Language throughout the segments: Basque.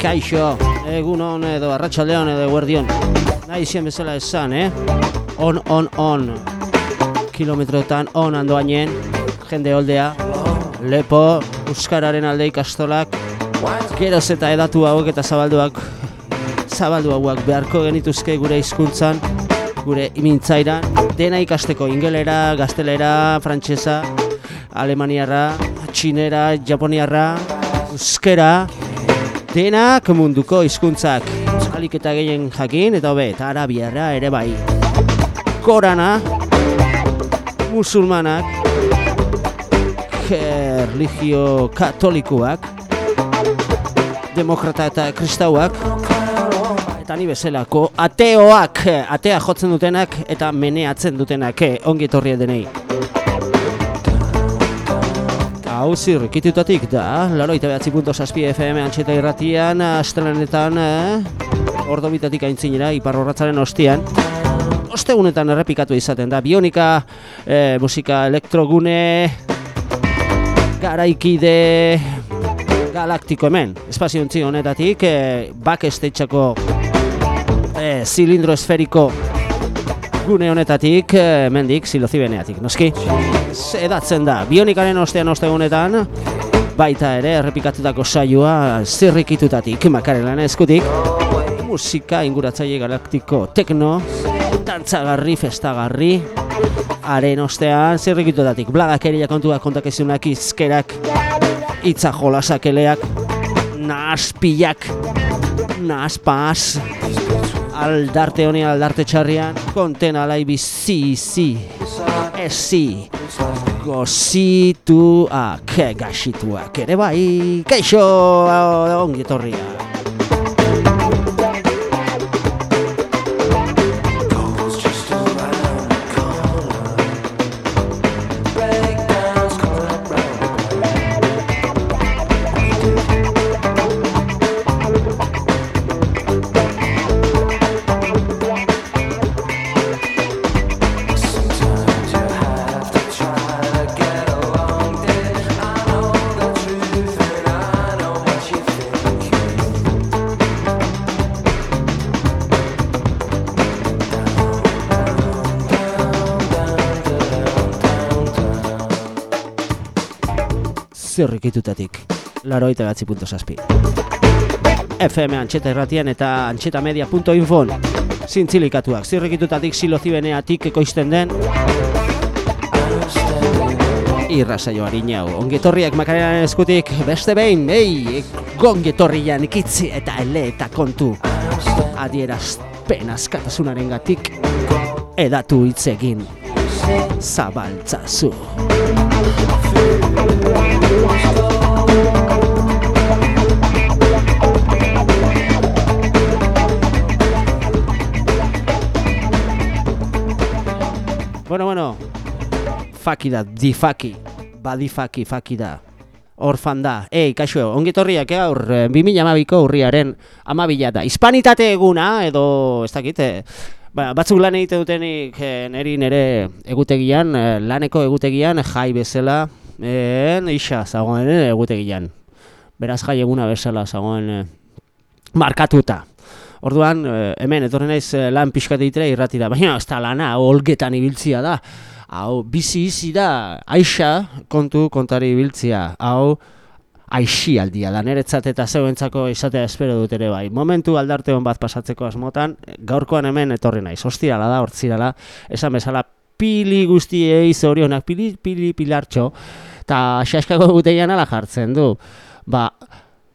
Kaixo, egun hon edo arratsaldeon edo guardion. Nahi zien bezala esan, eh? On, on, on. Kilometrotan on andoainen, jende holdea. Lepo, Euskararen alde ikastolak. Geroz eta edatu hauek eta zabalduak zabaldu hauak beharko genituzke gure hizkuntzan, gure imintzairan, dena ikasteko ingelera, gaztelera, frantsesa, alemaniarra, txinera, japoniarra, euskera, denak munduko hizkuntzak alik eta gehien jakin, eta hobe, eta arabiarra ere bai. Korana, musulmanak, religio katolikoak, demokrata eta kristauak, eta ni bezalako ateoak, atea jotzen dutenak eta meneatzen dutenak, eh, ongi etorri denei. Hau zirrikitutatik da, laroita behatzi punto saspi FM antxeta irratian, astelenetan, eh? ordo bitatik aintzinera, ipar horratzaren ostian. Ostegunetan errepikatu izaten da, bionika, eh, musika elektrogune, garaikide, galaktiko hemen. Espazio honetatik, eh, backstageako eh, zilindro esferiko gune honetatik, eh, mendik, silozibeneatik, noski? Edatzen da, bionikaren ostean ostegunetan, baita ere, errepikatutako saioa zirrikitutatik, makarela eskutik, musika inguratzaile galaktiko tekno, dantzagarri, festagarri, haren ostean zirrikitutatik, blagakeria kontuak kontakezunak izkerak, itza jolasakeleak, naspilak, naspas, aldarte honi aldarte txarrian, konten alai bizi, zi, ezi, gozituak, gaxituak, ere bai, keixo, ongi etorria. Zirrikitutatik. Laroita gatzi punto saspi. FM antxeta irratian eta antxetamedia.info Zintzilikatuak, zirrikitutatik silozibeneatik ekoizten den Irra saio ongetorriak makarenan eskutik beste behin, ei, gongetorrian ikitzi eta ele eta kontu Adierazpen askatasunaren gatik edatu hitzegin zabaltzazu. Bueno, bueno, faki da, di faki, badi faki, faki da, orfan da. Ei, kaixo, ongitorriak gaur, 2012ko urriaren amabila da. Hispanitate eguna, edo, ez dakit, eh, ba, batzuk lan egite dutenik eh, neri nere egutegian, eh, laneko egutegian, jai bezala, en, isa, zagoen egutegian. Beraz jai eguna bezala, zagoen markatuta. Orduan, eh, hemen, etorren naiz eh, lan pixkat egitea irratira, baina ez da lana, olgetan ibiltzia da. Hau, bizi izi da, aixa kontu kontari ibiltzia. Hau, aixi aldia da, niretzat eta zeuentzako izatea espero dut ere bai. Momentu aldarte hon bat pasatzeko asmotan, gaurkoan hemen etorri naiz, ostirala da, hortzirala, esan bezala, pili guztiei zorionak, pili, pili, pilartxo, eta xaskako guteian ala jartzen du. Ba,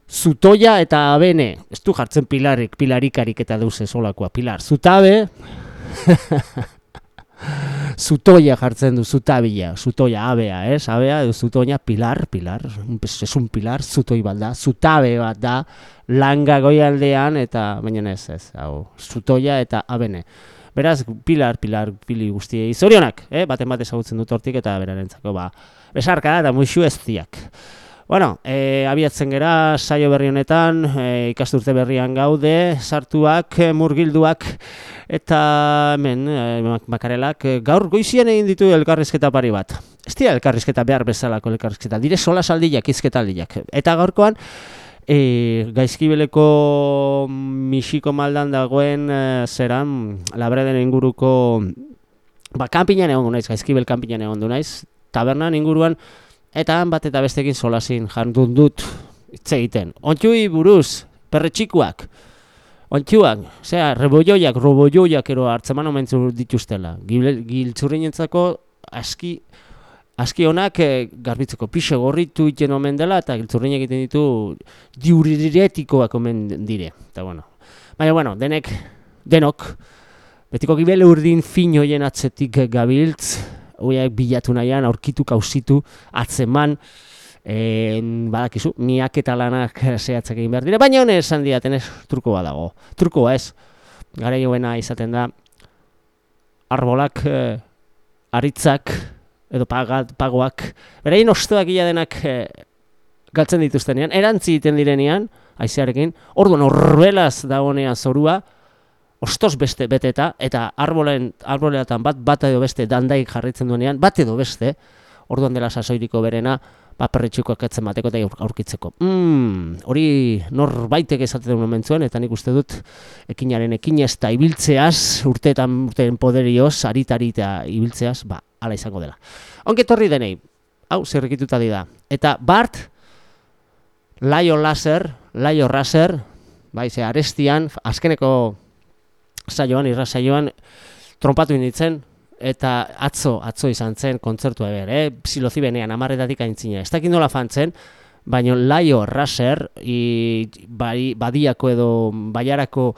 Zutoia eta abene, ez du jartzen pilarik, pilarikarik eta duze solakoa, pilar. Zutabe, zutoia jartzen du, zutabila, zutoia, abea, ez? Abea, zutoia, pilar, pilar, ez un pilar, zutoi bat da, zutabe bat da, langa goialdean eta, baina ez, ez, hau, zutoia eta abene. Beraz, pilar, pilar, pili guztiei, zorionak, eh? baten bat ezagutzen dut hortik eta berarentzako, ba, besarka eta muixu ez ziak. Bueno, e, abiatzen gera saio berri honetan, e, ikasturte berrian gaude, sartuak, e, murgilduak eta hemen e, makarelak gaur goizian egin ditu elkarrizketa pari bat. Ez dira elkarrizketa behar bezalako elkarrizketa, dire sola saldiak, izketa aldiak. Eta gaurkoan, E, gaizkibeleko misiko maldan dagoen e, zeran, labreden inguruko, ba, kanpinan egon naiz, gaizkibel kanpinan egon du naiz, tabernan inguruan, eta han bat eta bestekin solasin jardun dut hitz egiten. Ontxui buruz, perretxikuak, ontxuak, zera, reboioiak, roboioiak ero hartzeman omentzu dituztela. Giltzurri aski Aski honak e, garbitzeko pixe gorritu iten omen dela eta giltzurrin egiten ditu diuriretikoak omen dire. Eta bueno, baina bueno, denek, denok, betiko gibele urdin fin hoien atzetik gabiltz, hoiak bilatu nahian, aurkitu kauzitu, atzeman, en, badakizu, miak eta lanak zehatzak egin behar dire, baina honez esan diaten ez, truko badago. Truko ez, gara joena izaten da, arbolak, eh, aritzak, edo pagat, pagoak, beraien ostoak gila denak e, galtzen dituztenean, erantzi egiten direnean, aizearekin, orduan horbelaz dagoenean zorua, ostos beste beteta, eta arbolen, arboleatan bat, bat edo beste dandaik jarritzen duenean, bat edo beste, orduan dela sasoiriko berena, ba, perretxuko etzen bateko eta aurkitzeko. Mm, hori norbaitek esaten duen momentzuen, eta nik uste dut ekinaren ekin ez da ibiltzeaz, urteetan urteen poderioz, aritari eta ibiltzeaz, ba, ala izango dela. Onke torri denei, hau, zerrikituta dida. Eta Bart, Laio Laser, Laio Raser, bai, ze arestian, azkeneko saioan, irra saioan, trompatu inditzen, eta atzo, atzo izan zen kontzertu eber, eh? psilozi benean, amarretatik aintzina. Ez dakit nola fantzen, baina Laio Raser, i, bai, badiako edo baiarako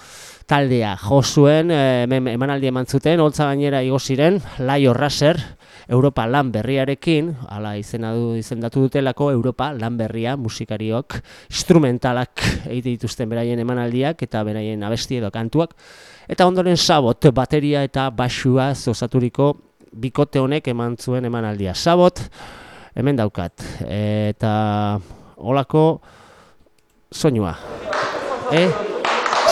taldea jo zuen, eh, emanaldi eman zuten, holtza gainera igo ziren, Laio Raser, Europa lan berriarekin, ala izena du izendatu dutelako Europa lan berria musikariok instrumentalak egite dituzten beraien emanaldiak eta beraien abesti edo kantuak eta ondoren sabot bateria eta basua osaturiko bikote honek eman zuen emanaldia. Sabot hemen daukat eta olako soinua. E,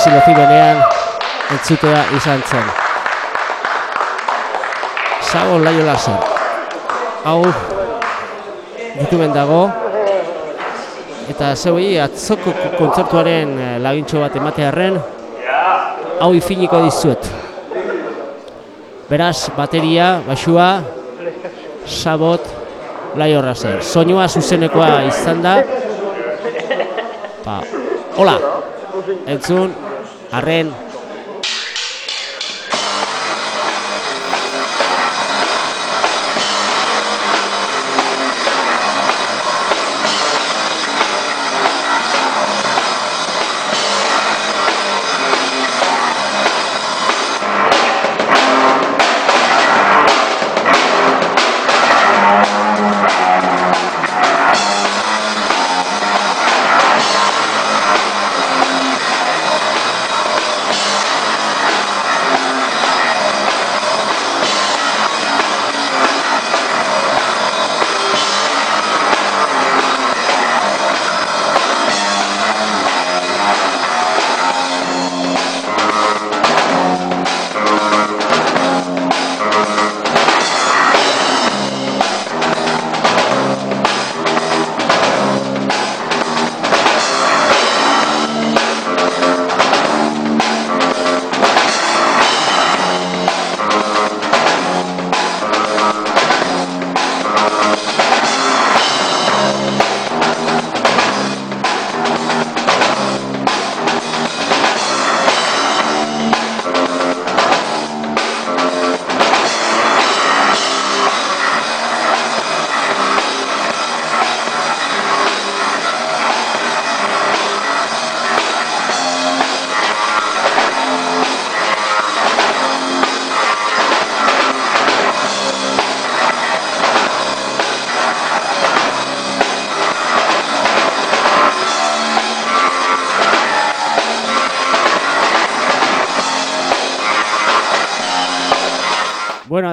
silofi benean entzutea izan zen. Sago Laio Laser. Hau YouTubeen dago eta zeuei atzoko kontzertuaren eh, lagintxo bat ematearren hau ifiniko dizuet. Beraz, bateria, basua, sabot, laio razer. Soinua zuzenekoa izan da. Ba, hola, entzun, arren,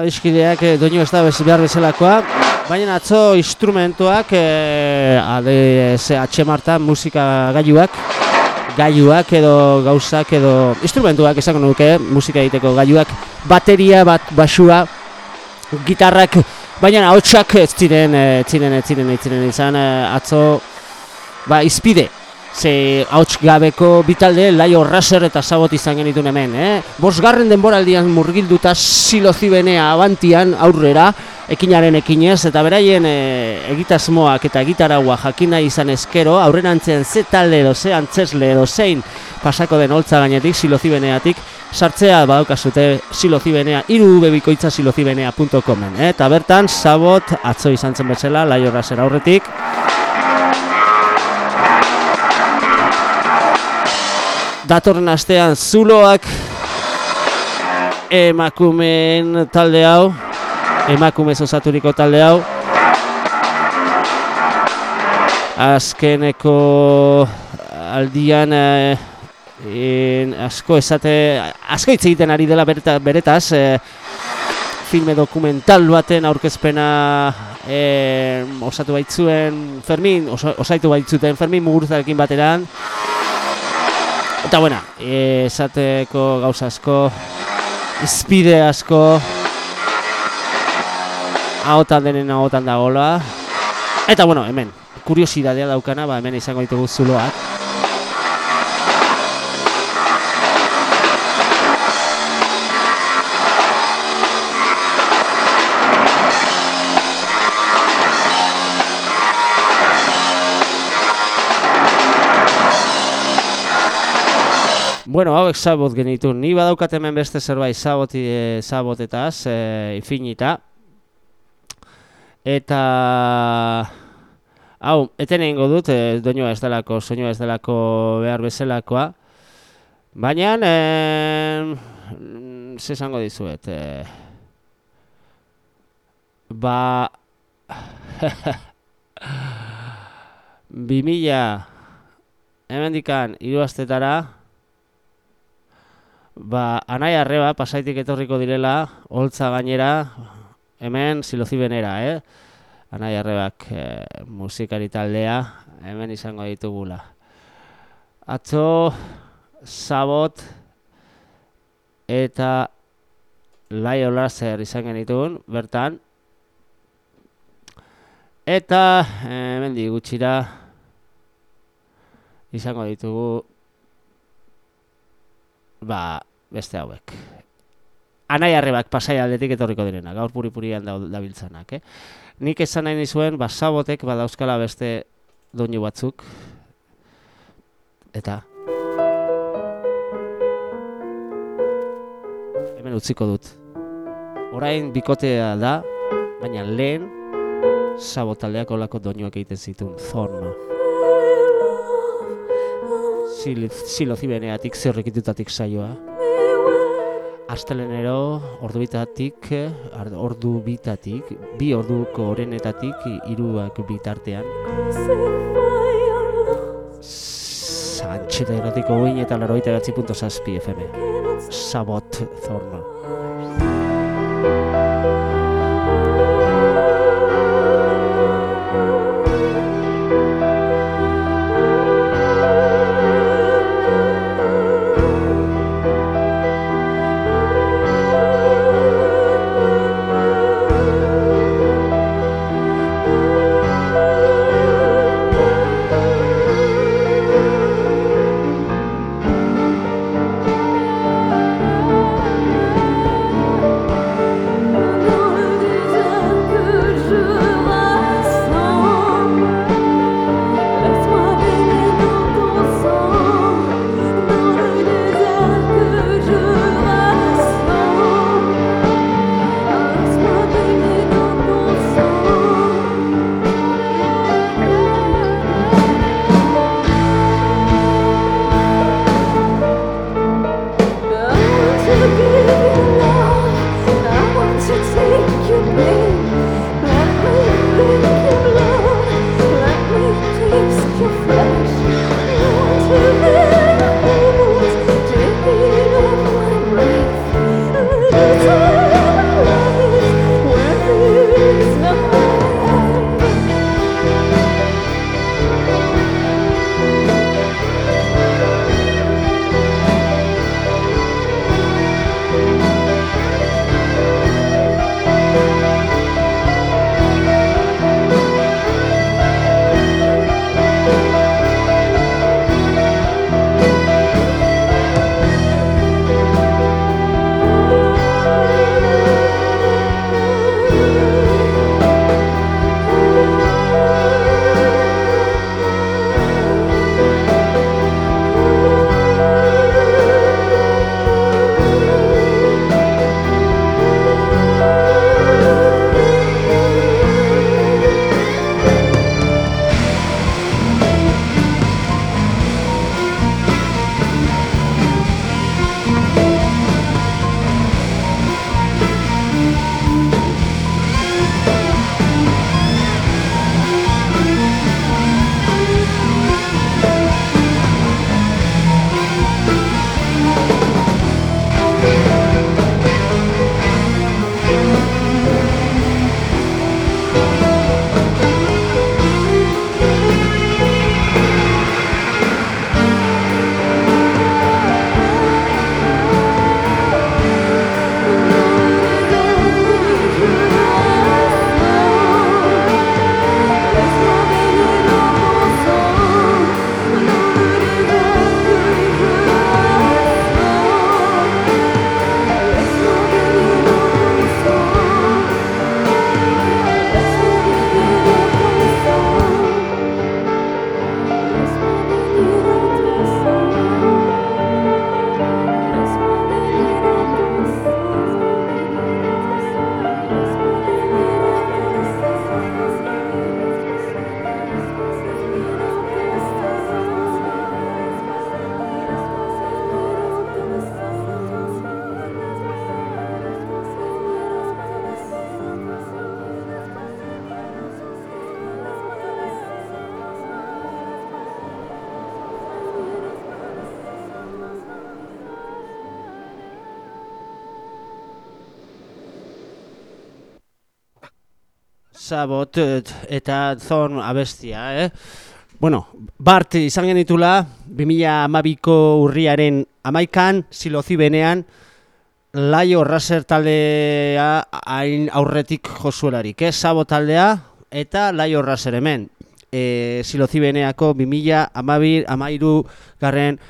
adiskideak e, doinu ez da behar bezalakoa, baina atzo instrumentuak, e, ade, ze atxe musika gaiuak, gaiuak edo gauzak edo instrumentuak esango nuke, musika egiteko gaiuak, bateria, bat, basua, gitarrak, baina ahotsak ez ziren, ez ziren, ez ziren, ez ziren izan, atzo, ba, izpide, Ze hauts gabeko bitalde Laio Raser eta Sabot izan genitun hemen, eh? Bosgarren denboraldian murgilduta silozibenea abantian aurrera, ekinaren ekinez, eta beraien e, egitasmoak eta egitaragua jakina izan eskero, aurrenantzen ze talde edo ze antzesle edo zein pasako den holtza gainetik silozibeneatik, sartzea badaukazute silozibenea, irubebikoitza silozibenea.comen, eh? eta bertan Sabot atzo izan zen bezala Laio Raser aurretik, datorren astean zuloak emakumeen talde hau emakume osaturiko talde hau. Azkeneko aldian eh, asko esate asko hitz egiten ari dela bereta, beretaz eh, filme dokumental baten aurkezpena eh, osatu baitzuen Fermin osa, osaitu baitzuten Fermin Muguruzarekin bateran Eta buena, esateko gauza asko, izpide asko, ahotan denen ahotan da gola. Eta bueno, hemen, kuriosidadea daukana, ba, hemen izango ditugu zuloak. Bueno, hauek sabot genitu. Ni badaukat hemen beste zerbait saboti e, sabotetaz, e, infinita. Eta hau, eten egingo dut, e, doinua ez delako, soinua ez delako behar bezalakoa. Baina, e, ze esango dizuet, e, ba, bi mila, hemen dikan, iruaztetara, Ba, anai arreba, pasaitik etorriko direla, holtza gainera, hemen silozibenera, eh? Anai arrebak e, musikari taldea, hemen izango ditugula. Atzo, sabot, eta laio laser izan genitun, bertan. Eta, hemen digutxira, izango ditugu, ba, beste hauek. Anai arrebak pasai aldetik etorriko direna, gaur puri-purian dabiltzanak, eh? Nik esan nahi nizuen, ba, sabotek badauzkala beste doinu batzuk. Eta... Hemen utziko dut. Orain bikotea da, baina lehen sabotaldeak olako doinuak egiten zituen, zorno silo zibeneatik zerrekitutatik saioa. Astelenero ordu bitatik, ordu bitatik, bi orduko orenetatik, iruak bitartean. Zantxeta erotiko guin eta laroita gatzi punto zazpi FM. Sabot Zorno. Sabot eta zon abestia, eh? Bueno, Bart izan genitula, 2012ko urriaren amaikan, silozi benean, Laio Raser taldea hain aurretik josuelarik, eh? Sabo taldea eta Laio Raser hemen. E, silozi beneako 2000 amabir, amairu garren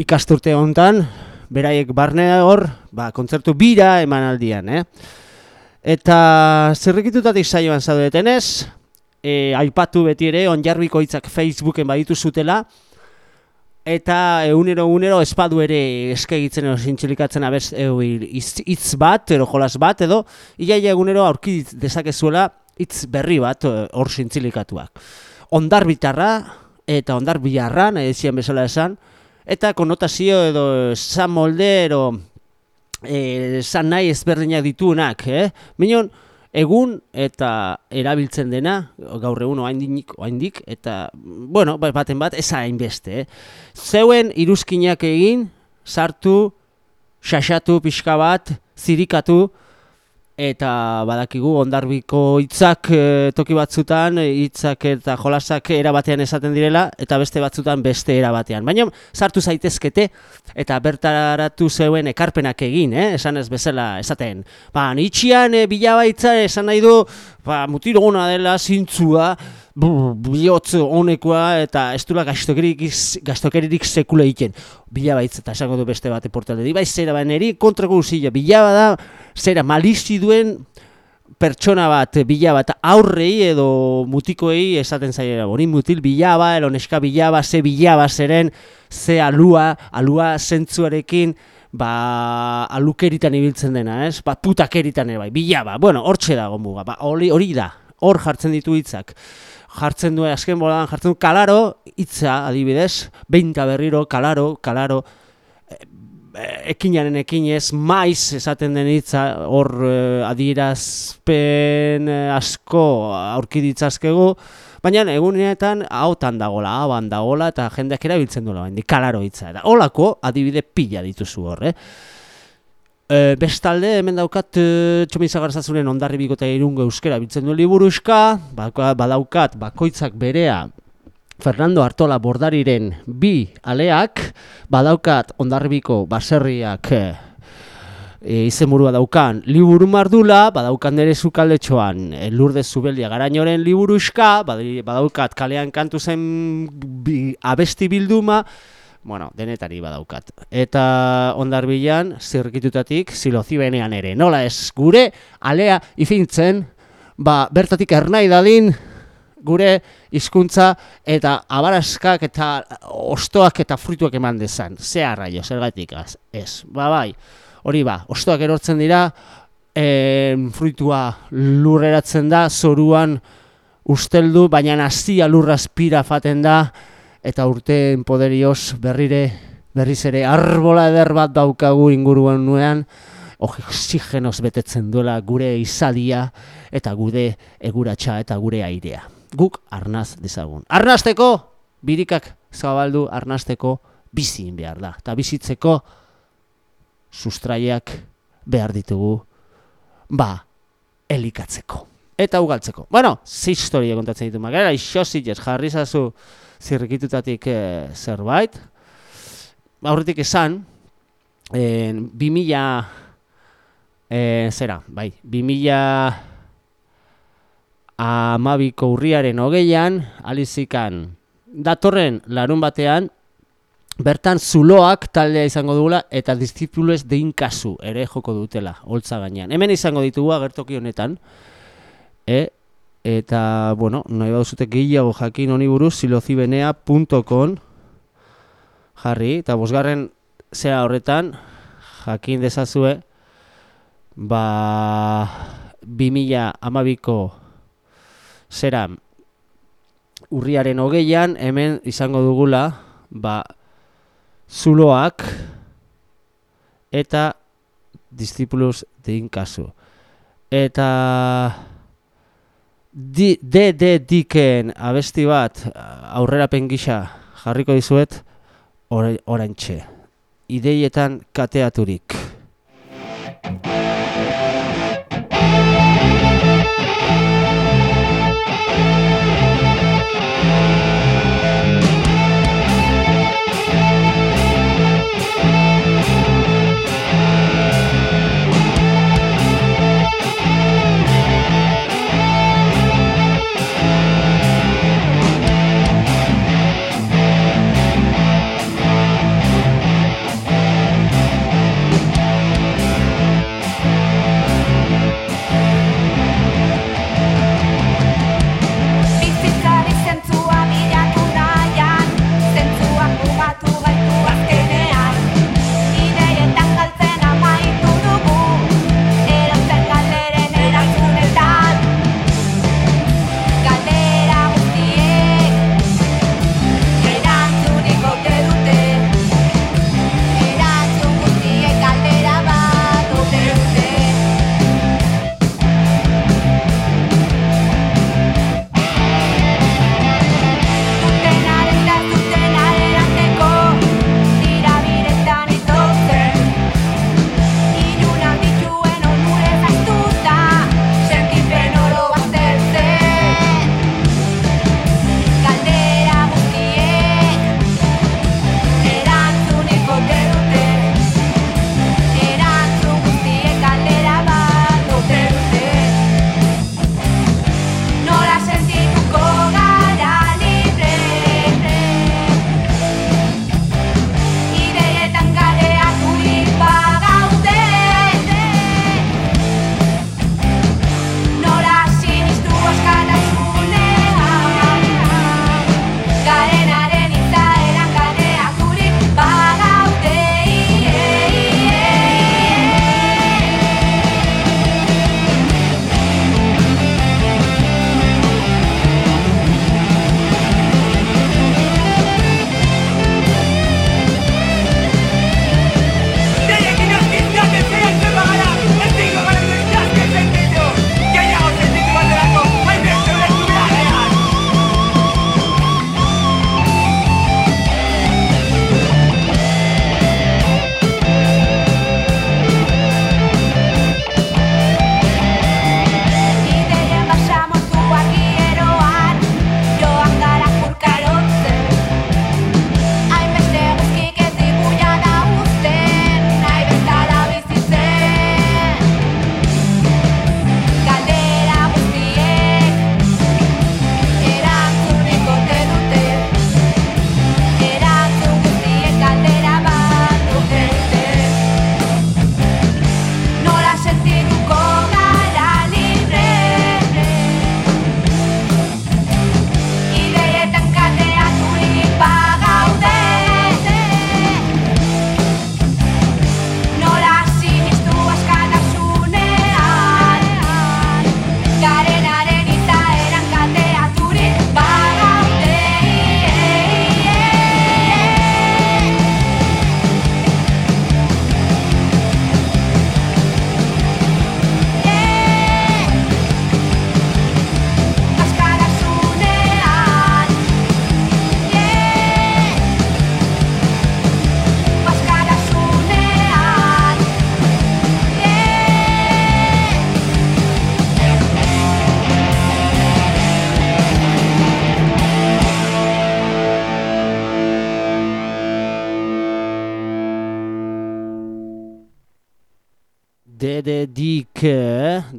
ikasturte hontan, beraiek barne hor, ba, kontzertu bira eman aldian, eh? Eta zerrikitutatik saioan zaudetenez, e, aipatu beti ere, onjarbiko hitzak Facebooken baditu zutela, eta egunero egunero espadu ere eskegitzen edo zintxilikatzen abez hitz bat, edo jolas bat, edo iaia egunero aurki dezakezuela hitz berri bat hor zintzilikatuak. Ondar bitarra eta ondar biharra, nahi bezala esan, eta konotazio edo esan molde, edo esan eh, nahi ezberdinak dituenak, eh? Minon, egun eta erabiltzen dena, gaur egun oaindik, oaindik, eta, bueno, ba, baten bat, ez hainbeste, eh? Zeuen iruzkinak egin, sartu, xaxatu pixka bat, zirikatu, eta badakigu ondarbiko hitzak e, toki batzutan hitzak eta jolasak era batean esaten direla eta beste batzutan beste era batean. Baina sartu zaitezkete eta bertaratu zeuen ekarpenak egin, eh? esan ez bezala esaten. Ba, nitxian e, bilabaitza esan nahi du ba, mutiroguna dela zintzua, bihotz honekoa eta ez duela gaztokeririk sekula egiten. Bila baitz eta esango du beste bate portalde. Bai, zera ba, neri kontrako guzilla. Bila bada, zera malizi duen pertsona bat, bila bat aurrei edo mutikoei esaten zaila. Boni mutil bilaba, ero neska bilaba, ze bilaba zeren, ze alua, alua zentzuarekin, ba, alukeritan ibiltzen dena, ez? Ba, putakeritan ere bai, bilaba. Bueno, hortxe dago muga, ba, hori, hori da, hor jartzen ditu hitzak jartzen du azken boladan jartzen du kalaro hitza adibidez beinta berriro kalaro kalaro e, ekinaren ekinez maiz esaten den hitza hor e, adierazpen asko aurki ditzazkegu baina egunetan hautan dagola haban dagola eta jendeak erabiltzen duela kalaro hitza eta holako adibide pila dituzu hor eh? E, bestalde, hemen daukat e, txomin zagarzazuren ondarri bikote irungo euskera biltzen duen liburuska, badaukat bakoitzak berea. Fernando Artola bordariren bi aleak, badaukat ondarribiko baserriak e, izenburua daukan liburu mardula, badaukan nire zukaldetxoan e, lurde zubelia garainoren liburuska, badaukat kalean kantu zen bi, abesti bilduma, bueno, denetari badaukat. Eta ondarbilan zirkitutatik silozibenean ere. Nola ez, gure alea ifintzen, ba, bertatik ernai dadin, gure hizkuntza eta abaraskak eta ostoak eta fruituak eman dezan. Ze arraio, zer gaitik, ez. Ba, bai, hori ba, ostoak erortzen dira, e, fruitua lurreratzen da, zoruan usteldu, baina nazia lurraspira faten da, eta urteen poderioz berrire berriz ere arbola eder bat daukagu inguruan nuean oxigenoz betetzen duela gure izadia eta gude eguratsa eta gure airea. Guk arnaz dezagun. Arnazteko birikak zabaldu arnazteko bizin behar da. Eta bizitzeko sustraiak behar ditugu ba elikatzeko. Eta ugaltzeko. Bueno, zi historia kontatzen ditu magara, iso jarri zazu zirrikitutatik e, zerbait. Aurretik esan, e, 2000 e, zera, bai, 2000 amabiko urriaren hogeian, alizikan datorren larun batean, bertan zuloak taldea izango dugula eta discipulez dein kasu ere joko dutela, holtza gainean. Hemen izango ditugu agertoki honetan, e, eta, bueno, nahi bauzute gehiago jakin honi buruz, silozibenea.com jarri, eta bosgarren zera horretan, jakin dezazue, ba, 2000 amabiko zera urriaren hogeian, hemen izango dugula, ba, zuloak eta discipulus dein kasu. Eta di, de de diken abesti bat aurrera pengisa jarriko dizuet orantxe. Ideietan kateaturik.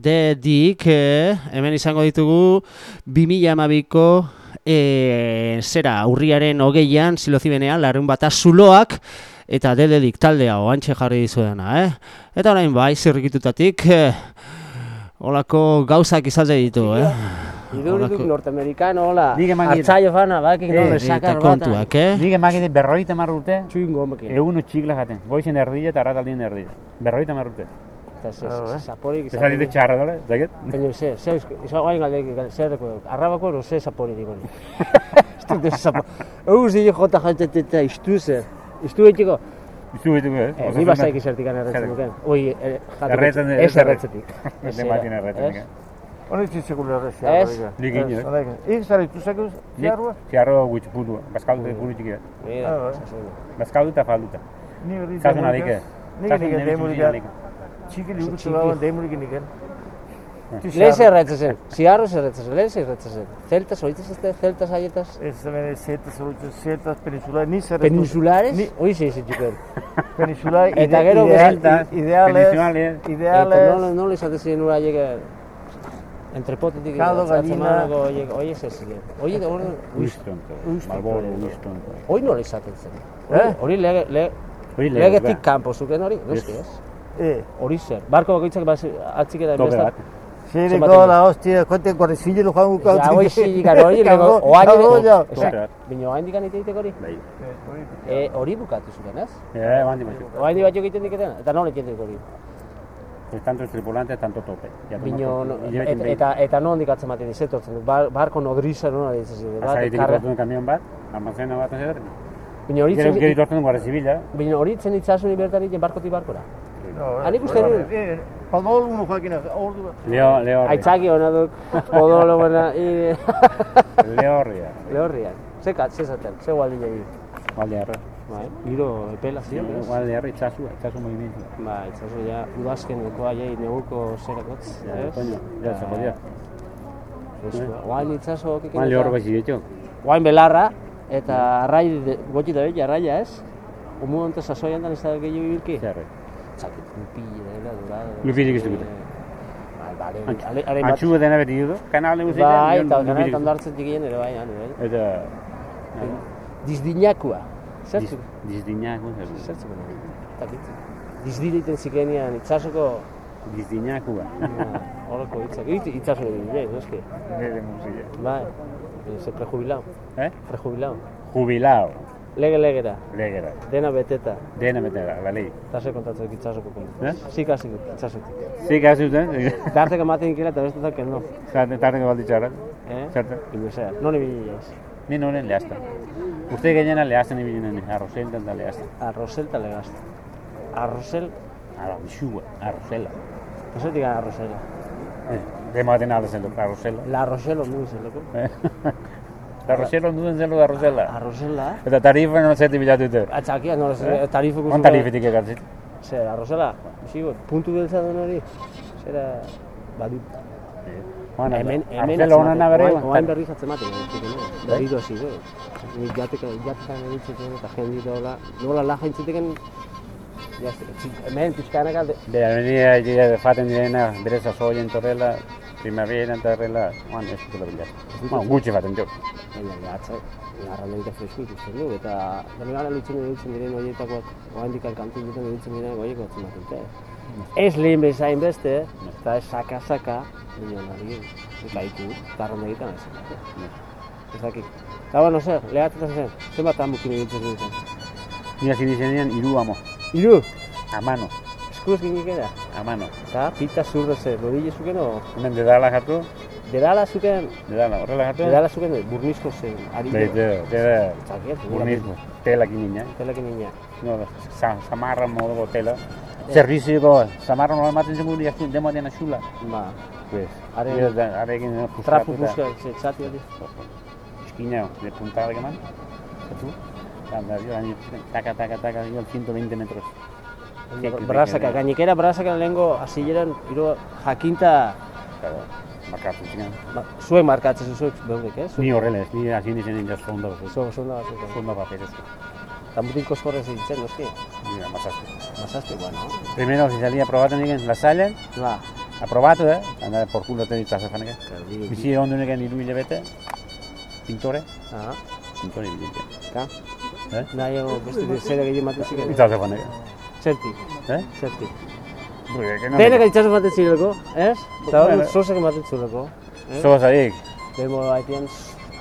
Eh, dededik, eh, hemen izango ditugu 2012ko e, zera urriaren hogeian silozibenean larun bata zuloak eta dededik taldea oantxe jarri dizuena, eh? Eta orain bai, zirrikitutatik, eh, olako gauzak izalde ditu, eh? Iduriduk norteamerikano, hola, Nik eman gire. hartzaio fana, bakik Eh, nola Eta sakar bat. kontuak, eh? Nik emakite berroita mar urte, Txuingo homekin. egun txikla jaten. Goizen erdile eta arrataldien erdile. Berroita mar urte. Eta ze, Ah, zaporik Ez ari dut txarra dole, zaket? Baina, ze, ze, izan guain galdek, zer deko, arrabako no ze zapori diko ni. Ez dut ez zapori. Eus dide jota janteteta iztu zer. Iztu egiteko, Izu betuko, eh? eh, ni basaik izertik erretzen duken. Oi, Erretzen, ez ez erretzetik. Ez erretzen. Ez? nik. Honek zitzekun errez, Ez? Nik ino, eh? Ik zara ituzak Nik ziarrua? ziarro gutxi putu, bazkaldu buru txiki da. Mira, Ah, bai. sasoi. Bazkaldu eta falduta. Ni hori Kasun adik, eh? Nik nik txiki alik. Txiki liurtu Txiki. gauen demurik niken. Lehen zer erretzen zen, ziarro zer erretzen zen, lehen zer erretzen zen. Zeltas, oitez ez zeltas aietas? Ez hemen zetas, zetas, peninsula, ni zer Peninsulares? Ni- Hoi ze izitxuken. Peninsula, Eta gero Zeltas, ideales, peninsulales. Eta ideales, nola, nola izaten ziren ura haiek entrepotetik Caldo, gallina. horiek, horiek ez ziren. Horiek hori, Winston, Marlboro, Winston. hori nola izaten zen. Eh? Hori- lege, legetik kanpo zuken hori, noski ez? Eh. Hori zer, barko bakoitzak bas, atzik eta Tope enbesta. bat. Zeire Zenbaten gola, hostia, konten guarrezile lo joan gukau. Ja, hoi zilik, hori lego, oain Kago, ja. Exact, bino oain dikan itegitek hori. Bai. E, hori bukatu zuten, ez? Eh, bandi batzuk. Oain di batxok egiten diketen, eta nola egiten hori. Ez tanto tripulante, tanto tope. Bino, no, hilabetean eta, eta, eta non dikatzen baten izetortzen du, bar, barko nodriza nona ditzen ziren. bat, Azaritik karga- itortzen kamion bat, almazena bat ez. Bino hori Gero zen, gero itortzen guardia zibila. bino hori zen itzasun ibertarik barkotik barkora. No, Hanik uste nuen. Padol uno joakin, ordu bat. Leo, Leo. Aitzaki hona duk, podolo buena, i... Leo horria. Lehorrian. Ze gualdin egin. Gualde harra. Bai, giro epela zion, ez? Gualde harra itzazu, itzazu movimentu. Ba, itzazu ja, udazken eko aiei neguko zerakotz, Ja, ez? coño, ya se jodió. Guain itzazu okik Guan Leo horra ziretxo. Guain belarra, eta arrai, de- gotxi da beti, arraia ez? Omu honte sasoian dan ez da gehiago ibilki? Zerre. Txakit, lupi, dela, durado. Lupirik ez dute. Bai, bale. Antxu dena beti dugu, kanale guzti. Bai, eta kanetan dartzen digien ere bai, anu, bai. Eta... Dizdinakua. Zertu? Dizdinak, Zertu gana? Takit. Dizdiliten zikenian itzasoko Dizdinak, ba. horreko hitzak. It, itzasu egin dira, noski. Nere musilla. Bai. Ze prejubilao. Eh? Prejubilao. Jubilao. Lege legera. Legera. Dena beteta. Dena betera, la ley. Eta ze kontatzen itzasoko kontu. Eh? Zikasik itzasotik. Sí, kasi duten. Dartek ematen ikera eta bestetak que no. Zarte, tarteko baldi txarra. Eh? Zarte. Ibezea. Non ibili jaiz. Ni noren lehazta. Uste gehiena lehazten ibilinen, arrozeltan da lehazta. Arrosel eta legazta. Arrosel, Ara, bixua, arrozela. Gara arrosela. Eh, Dematen aldezen dut, arrozela. La arrosel ondu zen, loko. Eh? Arrozela onduen zen dut arrozela. Arrosela. Eta tarifa non zeti bilatu dute. Atxakia, no, eh? tarifuko On tarifetik egartzit. Zer, arrosela, bixi puntu beltza duen hori. Zera, badu. Bueno, Hemen, hemen arrozela honan nabere. Oain, oain berriz atzematen, eh, berriro hasi, eh. Ni jateka, jatekan egitzen eta jendi dola, nola laja intziteken, ja, txik- hemen pixkanak alde, De avenida ya faten direna, bereza soien torrela, primavera eta horrela, oan ez dutela bilatu. Bueno, gutxi faten jo. baina gatza, egite fresku ikusten du, eta gero gara lutzen egitzen diren horietakoak, oain dikan kantin ditan egitzen diren horiek batzen batute. Ez lehen bezain beste, eta ez saka-saka, baina nari, eta iku, tarron egiten ez. Ez dakit. Eta bueno, zer, lehatzen zen, zenbat amukin egitzen ditzen. Ni hasi nizenean hiru amo, Iru, a eskuz ginik era. a mano. Eta pita zurdo ze, rodille zuken o, Hemen dedala jatu, dedala zuken, dedala horrela jatu. dedala zuken, burnizko zen, ari. Beite, dede, Txakiet, burnismo, tela kinina. Telekin nina. No, sa, samarra moduko tela. Zerbizuko, samarra nola ematen zen guri asun, dematen asula. Ba, Pues, Haren- arekin trapu puskatuta. buska, ze txati hori. Esquina de puntada que man. Zatu. Año, taca, taca, taca, yo 120 metros. Ke- gainikera brasaka lehengo hasieran hiru jakinta Claro, markatu zinean. ba, zuek markatzen zu zuek behurrik, eh? Zuek- Ni horrela ez, ni hasi nizenen ja sonda bat. Zuek sonda batzuk. Sonda bat ez. Eta mutil koskorrez egitzen, noski? Mira, mazazpi. Mazazpi, bueno. Primero, si salía probatu nigen, la salen, Ba, aprobatu, eh? Anda, por culo te ditza zefaneke. kaldi. Bizi egon dueneken hiru hilabete, pintore, Ah, pintore hilabete. ka? Eh? Nahi beste zera gehien maten ziren. Itza zefaneke. Zertik, Eh? zertik. No Denek itxaso baten zireleko, ez? Eta hori Bueno. sosek ematen zireleko. Eh? Zoaz aik. Demo baitean,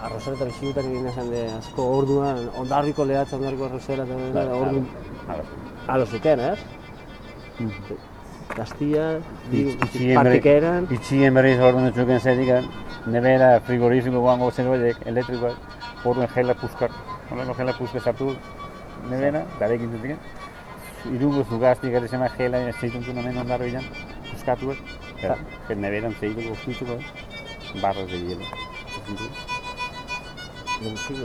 arrozera eta biziutak egin esan de asko orduan, ondarriko lehatza, ondarriko arrozera, eta orduan, alo zuken, ez? Castilla, Itxien partikeran, Itxien berriz orduan txuken zedik, nebera, frigorifiko guango zen horiek, elektrikoak, orduan jela puskak, horreko jela puskak sartu, nebera, darekin zutik, irungo zugaztik gara zema jela, zeituntu nomen ondarro bilan, puskatuak, eta neberan zeituko guztituko, barras de hielo.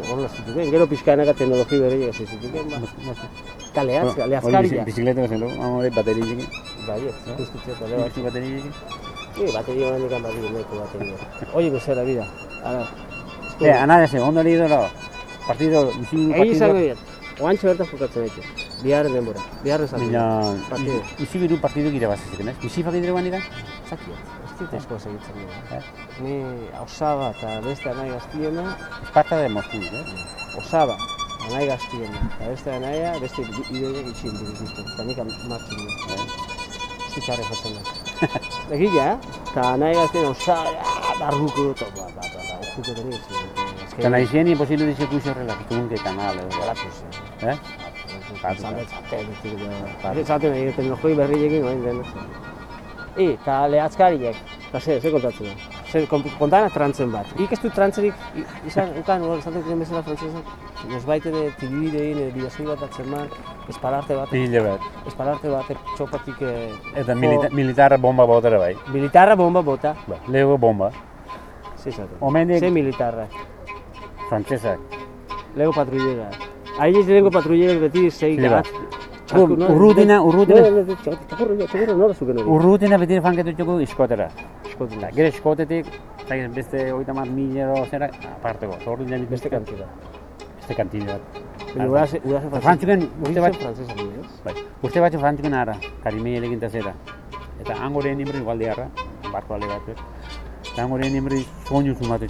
horrela zituken, gero pixkanaka teknologi berri egin zituken, ba. Eta lehatz, lehatzkaria. Bizikleta zen, amore, bateriak, Bai, ez, ikustutzea eta lehatu. bati bateriak. Ni, bateria bat nikan badi, neko bateria. Oye, bezera, bida. Ara, Eh, anada ze, ondo lido no, partido, bizikleta Egi izango partido, dira, oantxe bertan jokatzen ditu. Biharren denbora, biharren zatu. Baina, bizi biru partidu gira bazizik, ez? Bizi guan dira? Zakiet, ez dit asko segitzen dira. Eh? Ni Osaba eta beste anai gaztiena, Esparta de Moscú, eh? Osaba, anai gaztiena, eta beste anaia, beste ideiak itxin dituzten, eta nik martxin dira. Ez ditxarri jotzen da. Egia, eh? Eta anai gaztiena, Osaba, ah, barruko, eta ba, ba, ba, ba, okuko deni, ez Eta nahi zien imposible dice kuxo horrela, kitun que kanal, Gara, eh? pues, Eh? Zaten egin teknologi berriekin orain den. I, eta lehatzkariek, eta ze, ze kontatzen da. Ze, kon- kontana trantzen bat. Ik ez du trantzerik izan, ukan, hor, esaten diren bezala frantzesak. Nos baiten tibidein, bidazoi bat atzeman, espalarte bat, Pile bat. espalarte bat txopatik eh, Eta milita militarra bomba botara bai. militarra bomba bota. Ba, lego bomba. Ze esaten. Omendik Ze militarra, frantsesak. lego patrullera. Hain ez lehenko patrullerak beti zei Zile gat. bat. Urrutina, urrutina. Urrutina beti fanketu txuko iskotera. Eskotu Eta gero eskotetik, zaiz, beste hogeita mar milero zera, aparteko. Zorru dira Beste kantida. Beste kantide bat. Frantzuken, uste bat, bai, uste bat frantzuken ara, karimei elegin zera. Eta hangoren nimri igual diarra, barko ale bat, eta hangoren nimri soinu zumatu.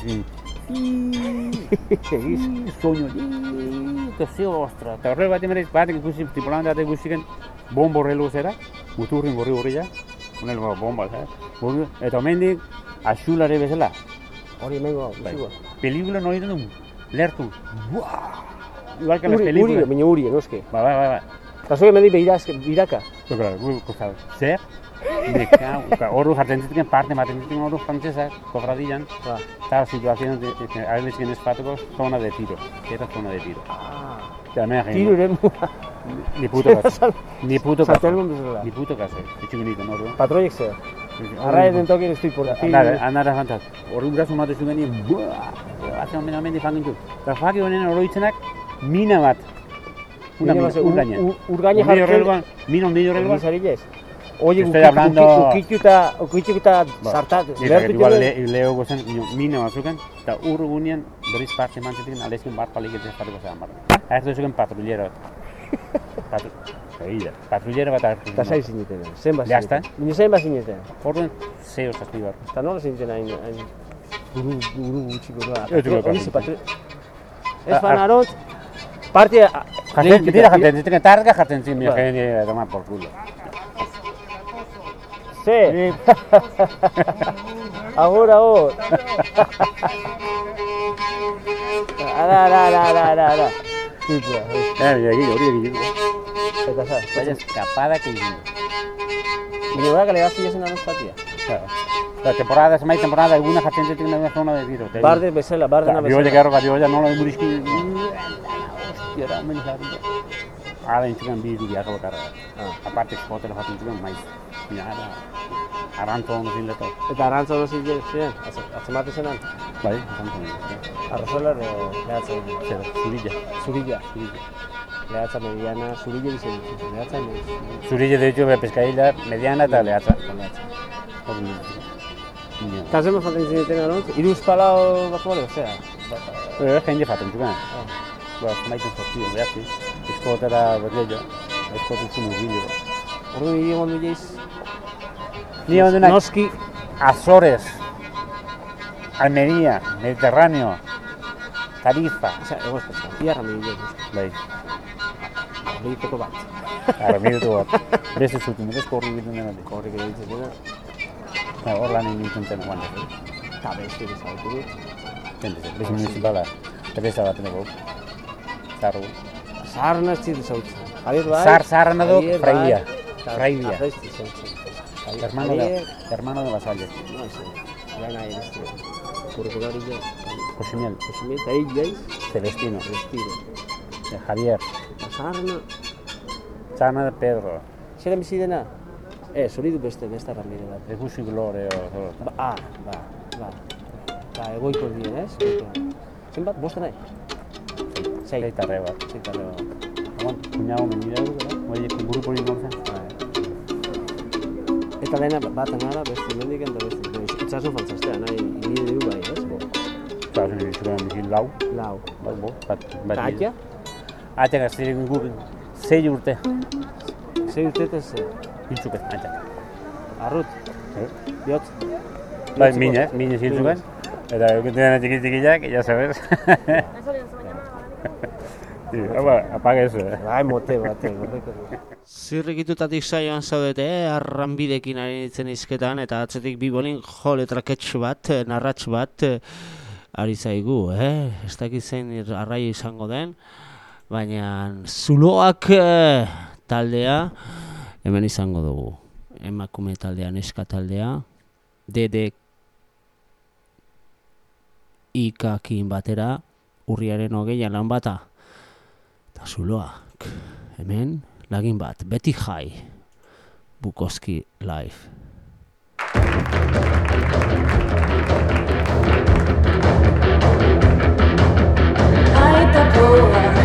Soinu, eta ze ostra. Eta horre bat emeriz, batek ikusi, tripulante batek ikusiken, bombo horrelu zera, muturrin gorri gorria, unel bomba. Gorri- Eta omendik, axulare bezala, Hori hemengo, Bai. pelikula no ditu, lertu. Buah! Igual que las Uri, uri, películas. baina uri, noski. Ba, ba, ba. Eta zuek mendi behiraz, biraka. Yo creo que costado. Zer? Me cago, ka ordu jartzen zituen parte ematen zituen ordu frantsesak, kofradillan, Ba. eta situación de que a veces que en espatuko zona de tiro. Era zona de tiro. Ah, Ya no hay tiru ere Ni puto caso. Ni puto caso. Zatelgun bezala. Ni puto caso. Itxuginito, no, ordu. Patroiek zer. Arraia den tokin ez du importa. Andara, andara fantas. Ordu brazo matu zuen ni, buah! Hace un menos fangen tu. Ta faki honen oroitzenak mina bat. Una mina, un. Urgaine Ondillo jartzen. relgoan, mina ondillo relgoan. Oye, Estoy hablando- ukitu eta, ukitu eta. Eta igual le, leo gozen, mina batzuken, eta urru gunean berriz parte mantzetik alezken bat palik ez jarriko zean barra. Ahertu zuken patrullero bat. Patrullero bat ahertu Eta zai zineten, zenbat Ya está. zineten. Baina zenbat zineten. Orduan, zeo zazpi bar. Eta nola zineten hain, hain, buru, buru gutxiko nola. Ez patru... Ez ah. fan arot, partia... Jaten, betira jaten, zituen targa jaten zin, mira, que tomar por culo. Ze! Agur, agur! Ara, ara, ara, ara, ara, ara. Tipua, Eh, mira, aquí, hori egin. eta za, Vaya escapada que egin. Baina horak alegazio zen arroz patia. Claro. La temporada, semai temporada, alguna jaten zituen una zona de tiro. Barde bezala, bardena Biolla, bezala. gero, biolla, nola murizki. Hostia, da, men jarri. Ara entzukan bi du biako bakarra. Ah. Aparte, espotela jaten zuen maiz. Baina, ara, arantzo ondo zin leto. Eta arantza hori ziren, ziren, atzemate zenan. Bai, arantzo ondo. Arrozolar edo lehatzen. Zurilla. Lehatza mediana, zurilla bizen ditzen, lehatza mediana. Zurilla, de hecho, pescailla mediana eta lehatza. Eta zen jaten zineten arantz, iruz palau bat bale, osea. Eh, jende jaten zuen. Ba, maiten zortzio, behatzi. Eskotera berleio, eskotu zuen urbillo. Ordu nire egon du jeiz, Ni noski, Azores, Almería, Mediterráneo, Tarifa, Osa, ego espetza, biarra nire jeiz, bai, horietako bat. ara, minutu bat. Beste zuten, beste horri bitu denatik. Horrek ere ditzen dena, hor lan egin nintzen zen, guan, ez? eta beste ezagutu dut. Beste, beste municipala, Teresa bat dugu. Zarru. Zaharren ez zit ezagutzen. Javier bai. Zahar, zaharren dut, Javier, Fraidia. bai, eta Fraidia. Apresti ezagutzen. Javier, Hermano de, Javier, hermano de Basalle. No, ez da. Baina nahi ez dira. Kurrikulari jo. Josemiel, Josime, eta hil jaiz, Celestino, vestido. de Javier, Eta zaharrena, Txana de Pedro, zera bizi dena? Ez, hori du beste, beste ramire bat. Egusi Glorio, todo. Ba, ah, ba, ba. Ba, egoiko dien, ez? Egoiko. Zenbat, boste nahi? Sei. Eta reba. Sei tarreba. Aguan, kuñau menire dugu, da? Hori, grupo hori nortzen. Eta lehena bat anara, beste mendik eta beste. Bueno, Itxaso faltzastea, nahi, ibide dugu bai, ez? Bo, Eta zen ibizuran bizi lau, lau. bai, bo, bat, bat. Eta atia? Atia gazterik ingur, zei urte, Zei urtetez, ze? hitzuke, atia. Arrut, Eh? bihotz. Bai, mine, mine zintzuken. Eta egiten txiki txikiak, ya sabes. Apaga eso, eh. Bai, mote bat. Zirrikitutatik saioan zaudete, eh? arranbidekin ari nintzen izketan, eta atzetik bi bolin jo letraketx bat, eh, narratx bat, ari zaigu, eh? Ez dakit zein arraia izango den, baina zuloak eh, taldea hemen izango dugu. Emakume taldea, neska taldea, dede ikakin batera, urriaren hogeian lan bata, eta zuloak, hemen, lagin bat, beti jai, Bukowski live. Aitakoa,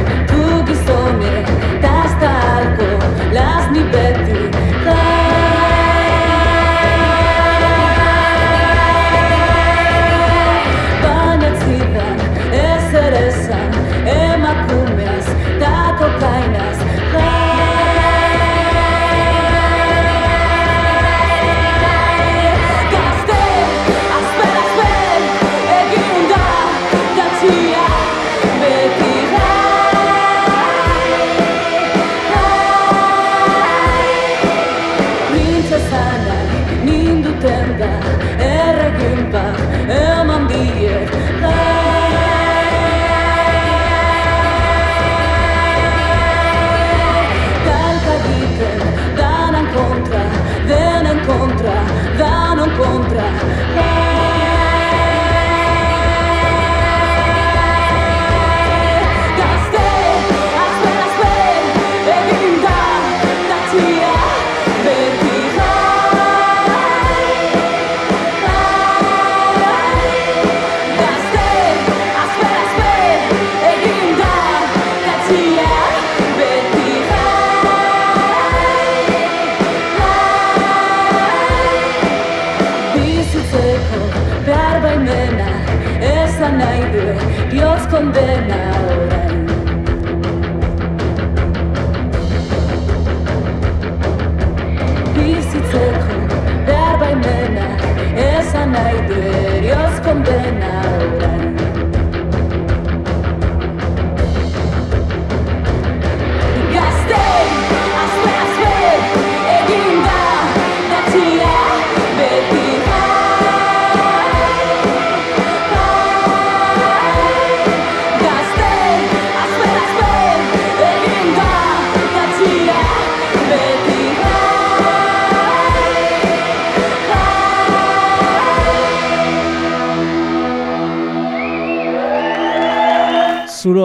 ezan nahi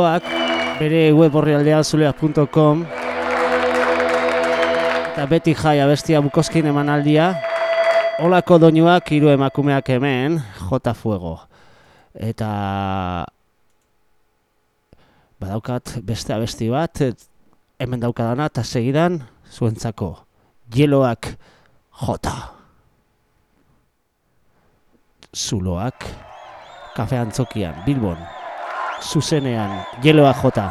Zuloak bere web orrialdea zuleak.com eta beti jai abestia Bukowskin emanaldia Olako doinuak hiru emakumeak hemen, J Fuego. Eta badaukat beste abesti bat, hemen daukadana, eta segidan zuentzako. Jeloak J. Zuloak, kafe antzokian, Bilbon, zuzenean, jeloa jota.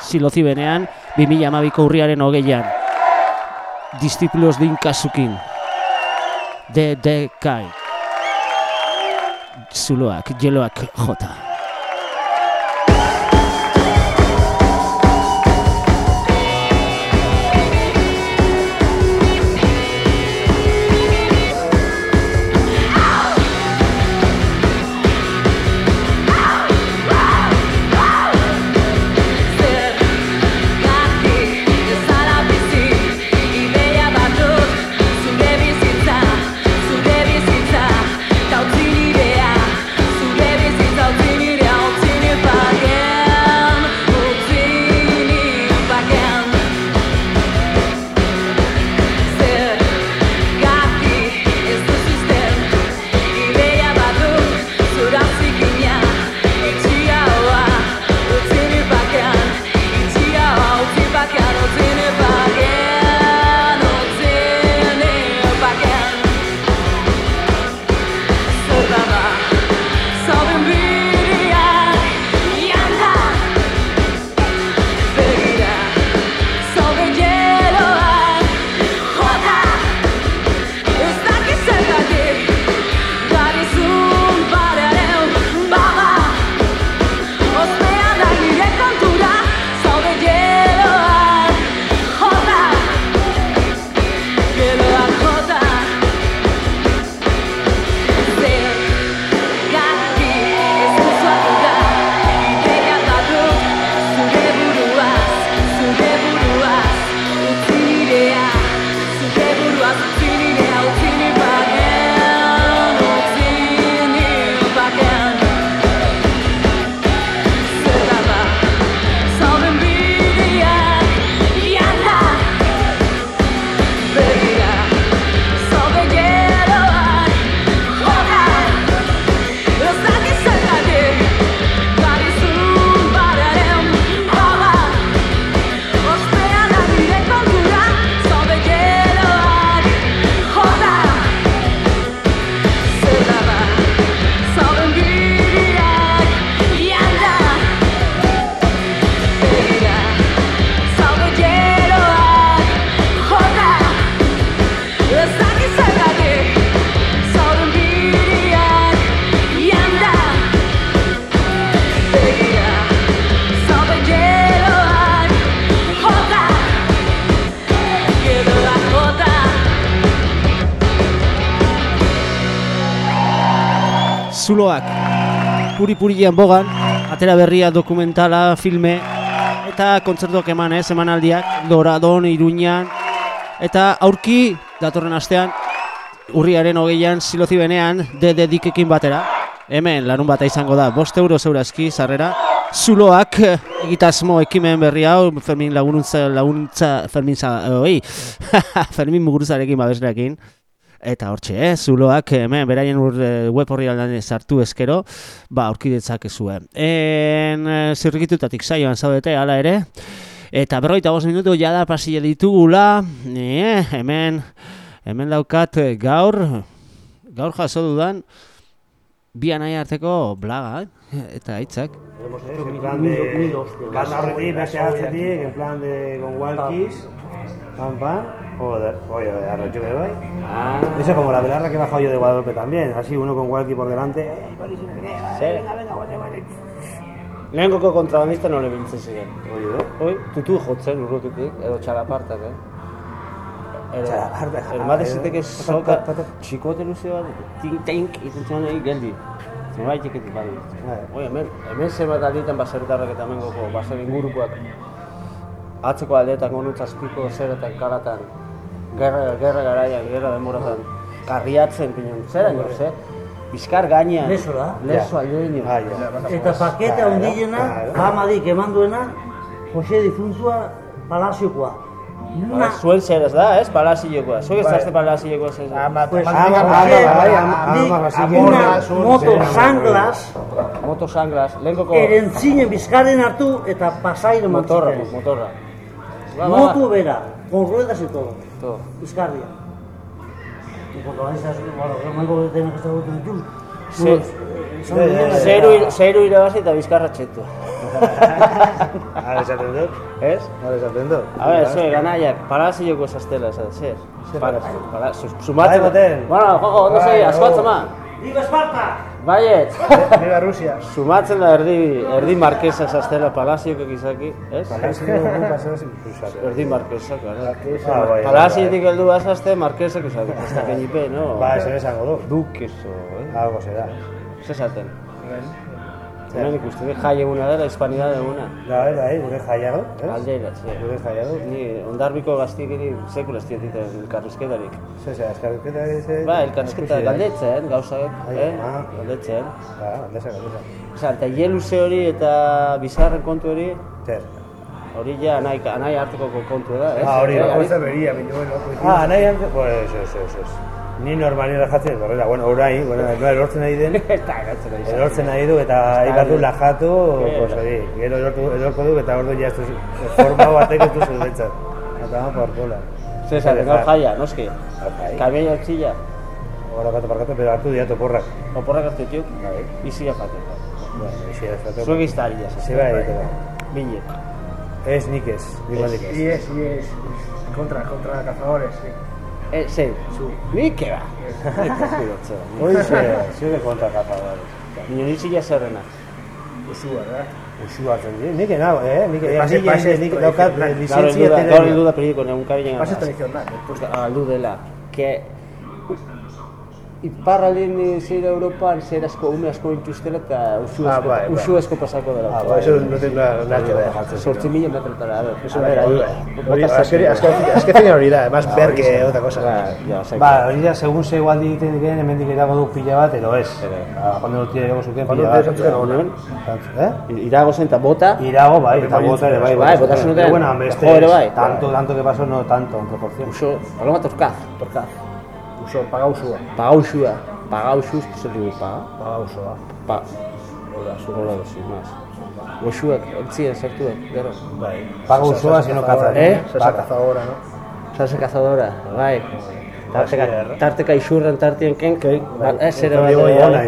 Silozi benean, 2012ko urriaren hogeian. Distiplos din kasukin. De, de, kai. Zuloak, jeloak jota. Zuloak, puri-purian bogan, atera berria dokumentala, filme, eta kontzertuak eman ez, emanaldiak, Doradon, Iruñan, eta aurki, datorren astean, urriaren hogeian, silozi benean, de dikekin batera. Hemen, larun bata izango da, bost euro zeurazki, sarrera. Zuloak, egitasmo ekimen berri hau, Fermin laguntza, laguntza, Fermin, za, oi, Fermin muguruzarekin babesleakin. Eta hortxe, eh, zuloak hemen beraien ur, eh, web horri aldan sartu eskero, ba, aurki ditzakezue. En, eh, zirrikitutatik saioan zaudete, hala ere, eta berroita bost minutu jada pasile ditugula, eh, hemen, hemen daukat eh, gaur, gaur jaso dudan, bi anai arteko blaga, eh, eta hitzak. En plan de... De pam pam. Joder, oye, arrocho me voy. Eso como la velarra que he bajado yo de Guadalupe también, así uno con walkie por delante. Lehenkoko kontrabandista nola biltzen ziren. Oie, do? Oi, tutu jotzen urrututik, edo txalapartak, eh? Edo, Txalapartak, Ematen ah, zitek ez edo, soka, txikote luze bat, tink, tink, izen ziren egin geldi. Zenbait txiketik badi. Oi, hemen, hemen zenbat aldietan baserritarrak eta hemengoko baser ingurukoak atzeko aldeetan gonutz azpiko zeretan karatan, gerra, gerra garaian, gerra denboratan, karriatzen pinon, zera nio, ze? Bizkar gainean. Lezora. Lezo aldein. Eta pakete handiena, famadik eman duena, Jose Difuntua Palaziokoa. Na, Zuen zer ez da, ez? Palaziokoa. Zuek ez zazte palaziokoa zer. pues, Ama- Jose, ama- bai, ama- ama- ama- una ama- moto sanglas, Moto sanglas, lehenkoko erentzinen bizkarren hartu eta pasaire motorra, mantziten. motorra. Ba, ba, ba. Moto bera, con ruedas y todo, Todo. bizkarria. Y protagonistas, bueno, remango de tener que estar otro en Jul. Ze- Zeru, zeru irabazi eta bizkarra txetu. Hala esaten dut, Ez? hala esaten dut. A ver, zue, ganaiak, palazioko esastela, esan, zer? Zer Pa- palazio? pala- su- Sumatzen... Bai. Bueno, joko, ondo Bai, zei, oh. askoatzen ma. Viva Esparta! Baiet! Viva Rusia! Sumatzen da erdi, erdi markesa esastela palazioko gizaki, ez? Palazio. Erdi markesa, claro. Ah, bai, Palaziotik heldu bazazte, markesa izaki, ez da genipe, no? Ba, ese esango du. Dukeso, eh? Algo será. Zesaten. Hemen ikusten, dut, jai eguna dela, hispanidad eguna. Da, bai, bai, gure jaiago, ez? Aldera, ze. Gure jaiago. Ni ondarbiko gaztikiri sekula ez dietite elkarrizketarik. Zer, zer, eskarrizketa ese... Ba, elkarrizketa galdetzen, gauzak, eh? Galdetzen. Ba, aldeza, aldeza. Osa, eta hieluse hori eta bizarren kontu hori, Zer. hori ja anai, anai harteko kontu da, ez? Ah, hori, Eh, bakoitza bería, baina bueno, Ah, nahi antes... Pues, eso, eso, eso. Ni normalera jatzen ez horrela, bueno, orain, bueno, no erortzen nahi den, Eta gatzen zen. erortzen nahi du eta ibar du lajatu, pues hori, gero erortu, erorko du eta ordu ja ez du forma batek ez du zuretzat. Eta ma por cola. Zesaten, gaur jaia, noski. Bai. Kameia txilla, Ora katu parkatu, pero hartu diatu porrak. oporrak hartu dituk, Bai. izia jateko. Bueno, ez zatu. Zuek iztaria, Se va egiteko. Bile. Ez nik ez, nik bandik ez. Y es, y es, contra, contra cazadores, sí. Eh, zein? Nik eba. Nik ez Hoize, zuke kontra cazadores. Nire ditzila zerrena. Usua, ¿verdad? Usu hartzen di. Nik nago, eh? Nik Pase- nik pase nik esto, daukat tradicional. eh, Gaur lizentzia heldu da, gaur telebia. heldu da pelikon egun kabinen Pase tradicional. Pues aldu dela, que iparraldien zera Europan zer asko, ume asko intuztela eta usu Ah, asko, bai, bai. usu asko pasako dela. Ah, Ba, eso no tiene nada, que ver. Sortzi mila metrotara, a ver, Eso a ver, ahí, bota zazpi. azkeri, azkeri hori da, más ver que otra cosa. Ba, zaik. Ba, hori da, segun ze gualdi egiten diren, hemendik erago du pila bat, edo ez. Ba, Joan dut erago zuken Joan pila bat. honen. Eh? Irago zen eta bota, Irago, bai, eta bota ere, bai. Bai, bota zuten. zenuten. Bueno, Jo ere bai. tanto, tanto que pasó, no tanto, en proporción. uso, aloma torkaz, torkaz. Uso, paga usua. Pagausua, pagausuz, zer dugu paga? Paga usua. Pa, hola, hola, sin más. Goxuak, entzien, zertuak, gero. Bai. Paga usoa, si no caza. Eh? Salsa cazadora, ¿no? Salsa cazadora, bai. Tarteka, tarteka isurren tartien kenkai, ba, ez ere Eta bat. ona,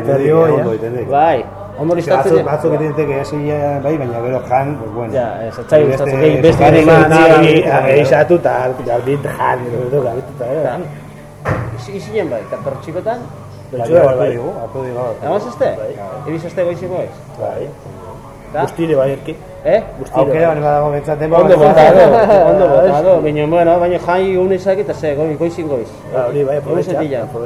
itendik. Bai, ondo listatzen dira. batzuk egiten que hasi ja, bai, baina gero jan, pues bueno. Ja, ez atzai gustatzen gehi, beste Beste- Eizatu eta jan, edo gabituta, Eta, eh? Izi- izinen bai, eta pertxikotan, Baina hartu digu, hartu digu. Egon zazte? Ebiz zazte goizik goiz? Bai. Da? Guztire bai erki. Eh? Aukera bani badago bentsat denbora. Ondo baina- botado, ondo botado, baina, bueno, baina jai unizak eta ze, goi, goizin goiz. Ah, hori bai, aprovecha, zetila. eso,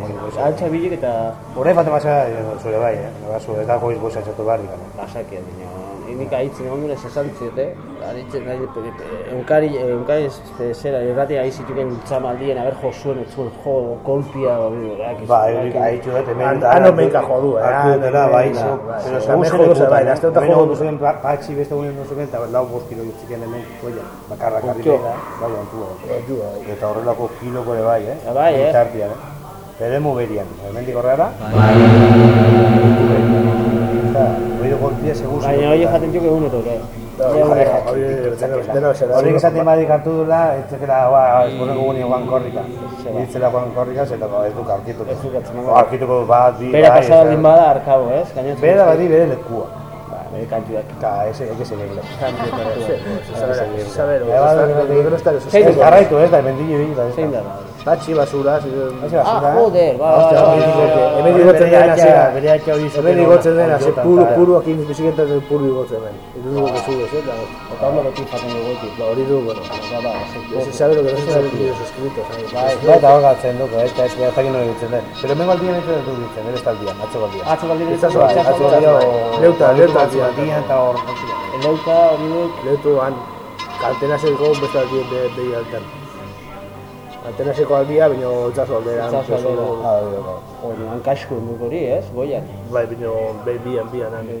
bueno, goiz. Altza bilik eta Horre bat emasa zure bai, eh? Zure eta goiz goiz atxatu barri. Basakia baina, nik aitzen egon dure esan ziote, aritzen nahi, eunkari, eunkari zera, erratia aizituken txamaldien, aber jo zuen, ez zuen jo, kolpia, Ba, hori haitxu dut, hemen... Han- han omenka jodu, eh? Hartu dutela, Han- bai, bai, zo. bai. Pero Bai, segun hemen jodu zen, bai, hemen jodu egon zuen pa- patxi beste gunen duzuken, eta lau bost kilo jutziken hemen, koia, bakarra karri Onkio. behira, bai. Ayuda, bai. Eta horrelako kiloko ere bai, eh? Ja, bai, eh? Bitartian, eh? Eremu berian, hemendik horrela. Eta, hori golpia segun Baina hori jaten txuk egun eto, eh? Horrek esaten badik hartu dula, ez zekela, ba, esponeko guni joan korrika. Ditzela joan korrika, zeta ba, ez duk aurkituko. Ez duk atzemako. O, Aurkituko bat, bi, Bera bai, pasada ez da. din bada arkabo, ez? Bera badi bere lekua. Ba, bere kantuak. Ka, ese, eke seguirlo. Kantuak Eh, ba, Ez jarraitu ez da, mendillo ibili da. Zein da? Ba? Patxi, basura, Hasi Ah, basura. joder, ba, ba, ba, ba, ba, Hemen ba. igotzen den hasiera. Bere atxa hori Hemen igotzen den, hasi Jotan, puru, eta- puru, aquí biziketan den puru igotzen den. Itu dugu que eh? Claro. Eta ondo beti jaten dugu eti. Ba, hori du, bueno. Ba, ba, Ese sabe lo que no se sabe en vídeos escritos. Bai, Bai, eta hor galtzen duko, ez da ez da jakin hori ditzen den. Pero hemen galdian ez dut ditzen, ere ez taldian, atzo galdian. Atzo bai, Atzo itzazu, galdian, itzazu. Leuta, leuta, atzo galdian, eta hor. Eleuta hori dut, Lehtuan, kaltenaseko beste aldien be, behi altan. Kaltenaseko aldia, bino itzazu alderan. Itzazu aldera. Ah, hori dago. hori, hankasku enduko hori, ez? Goian. Bai, bino, be, bian, bian, han.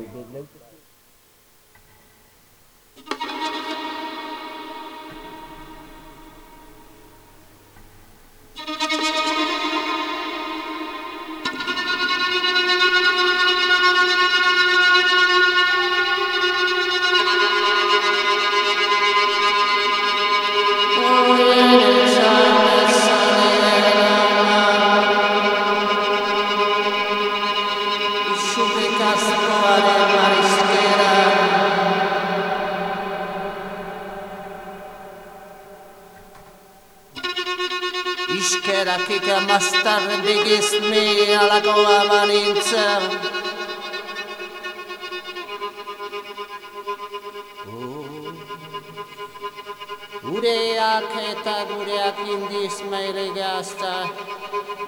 in this Katindi Ismaili Gasta,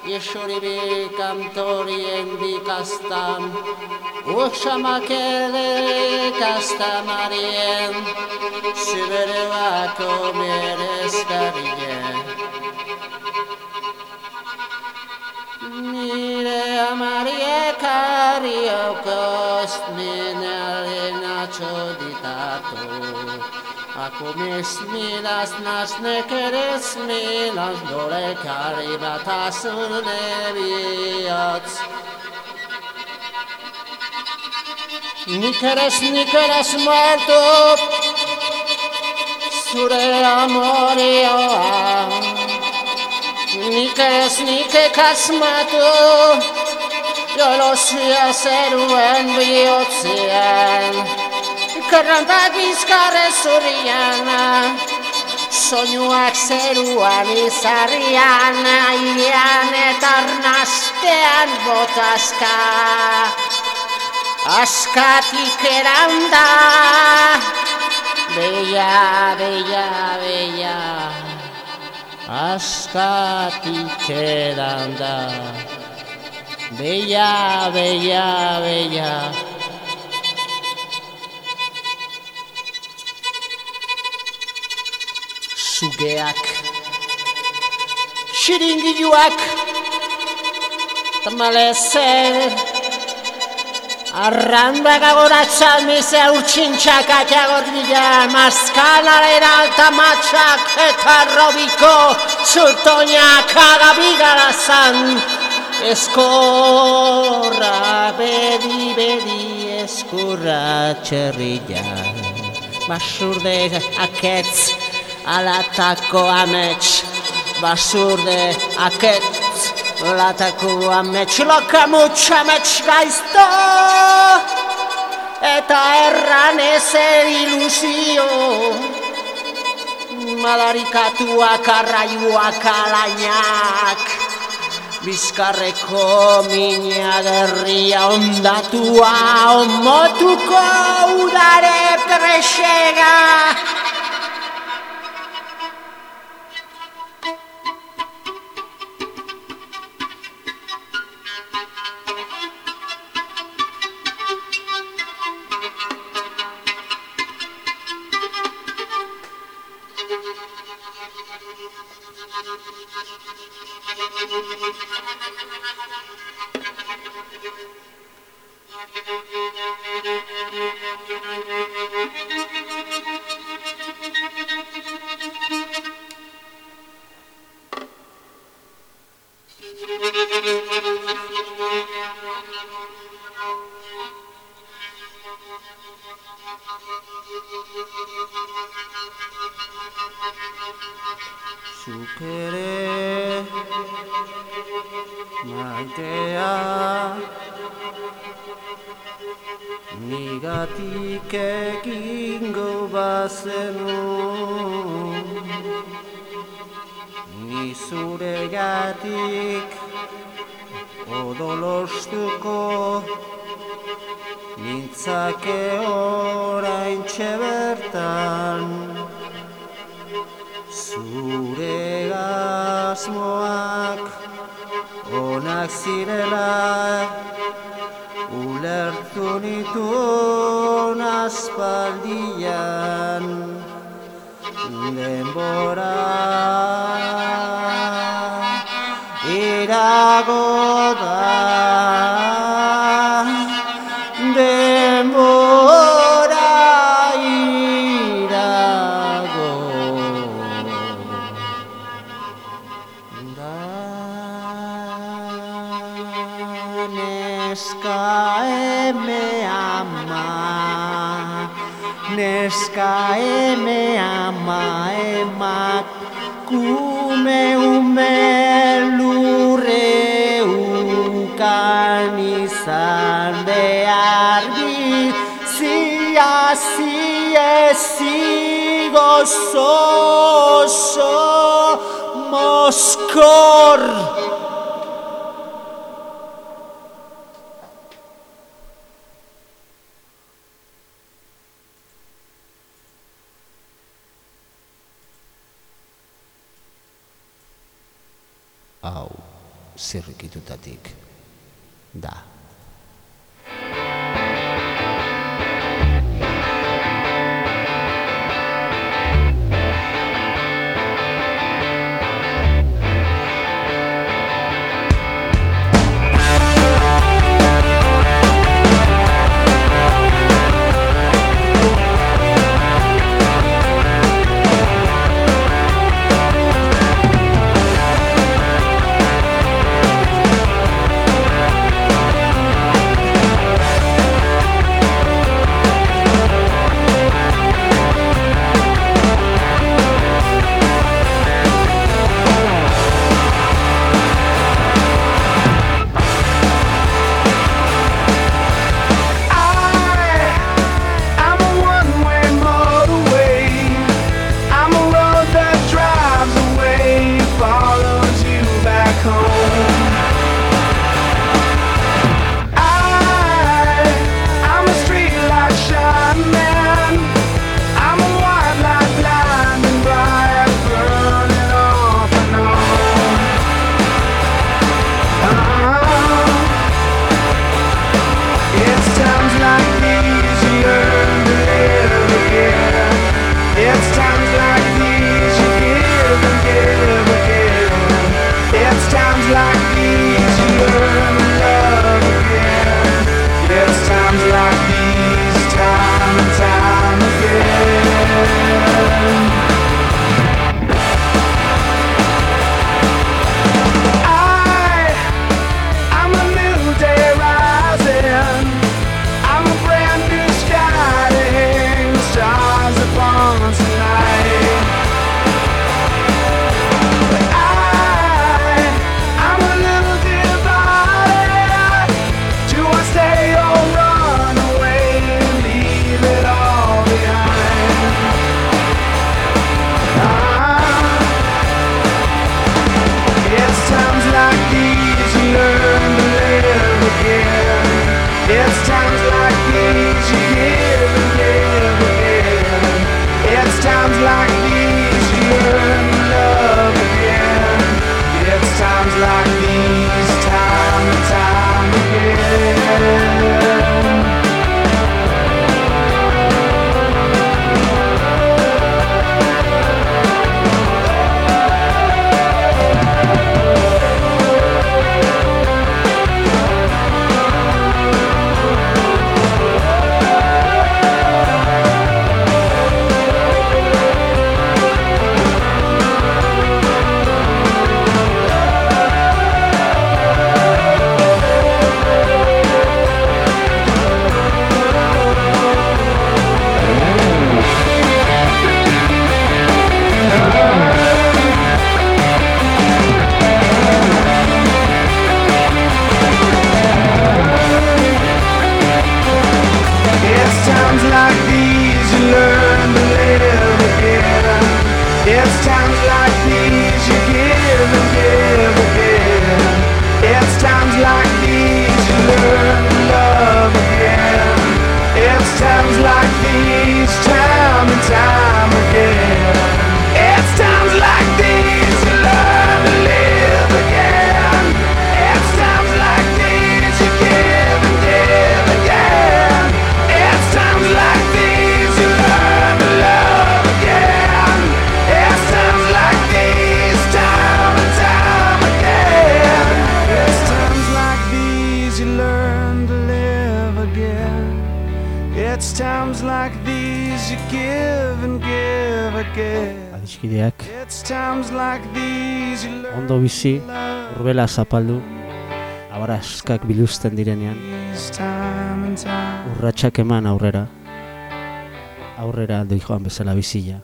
Yeshuribi Kamtori Endi Kastam, Ukshamakele Kastamarien, Siberevako Merestarien. Mire amarie cariocos, minale nacho Ako milas nas nekeres milas dole kari bat azune bihotz Nikeres, nikeres muerto Zure amorioa Nikeres, nikek asmatu Jolosia zeruen bihotzean Karrantak bizkarre zurrian Soinuak zeruan izarrian Ailean eta arnastean botazka. Askatik eranda Beia, beia, beia. Askatik eranda Beia, beia, beia Sugeak Xiringiluak Tamalezen Arrandak agoratzan mize urtsintxak atiagor dira Maskanaren alta matxak eta robiko zurtoinak agabigarazan Eskorra bedi bedi eskorra txerrian. Basurde aketz alatako amets Basurde aketz alatako amets Lokamutx amets gaizto. Eta erran ezer ilusio. Madarikatuak arraiuak alainak. Bizkarreko mina gerria ondatua Omotuko udare presega Denbora irago sigo soso mascor. Au, zirrikitutatik. dela zapaldu. Abarazkak bilusten direnean. Urratsak eman aurrera. Aurrera aldo joan bezala bizia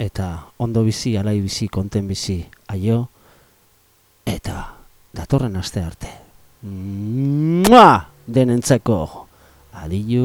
eta ondo bizi, alai bizi, konten bizi aio. Eta datorren aste arte. Mua! denentzako. Adiu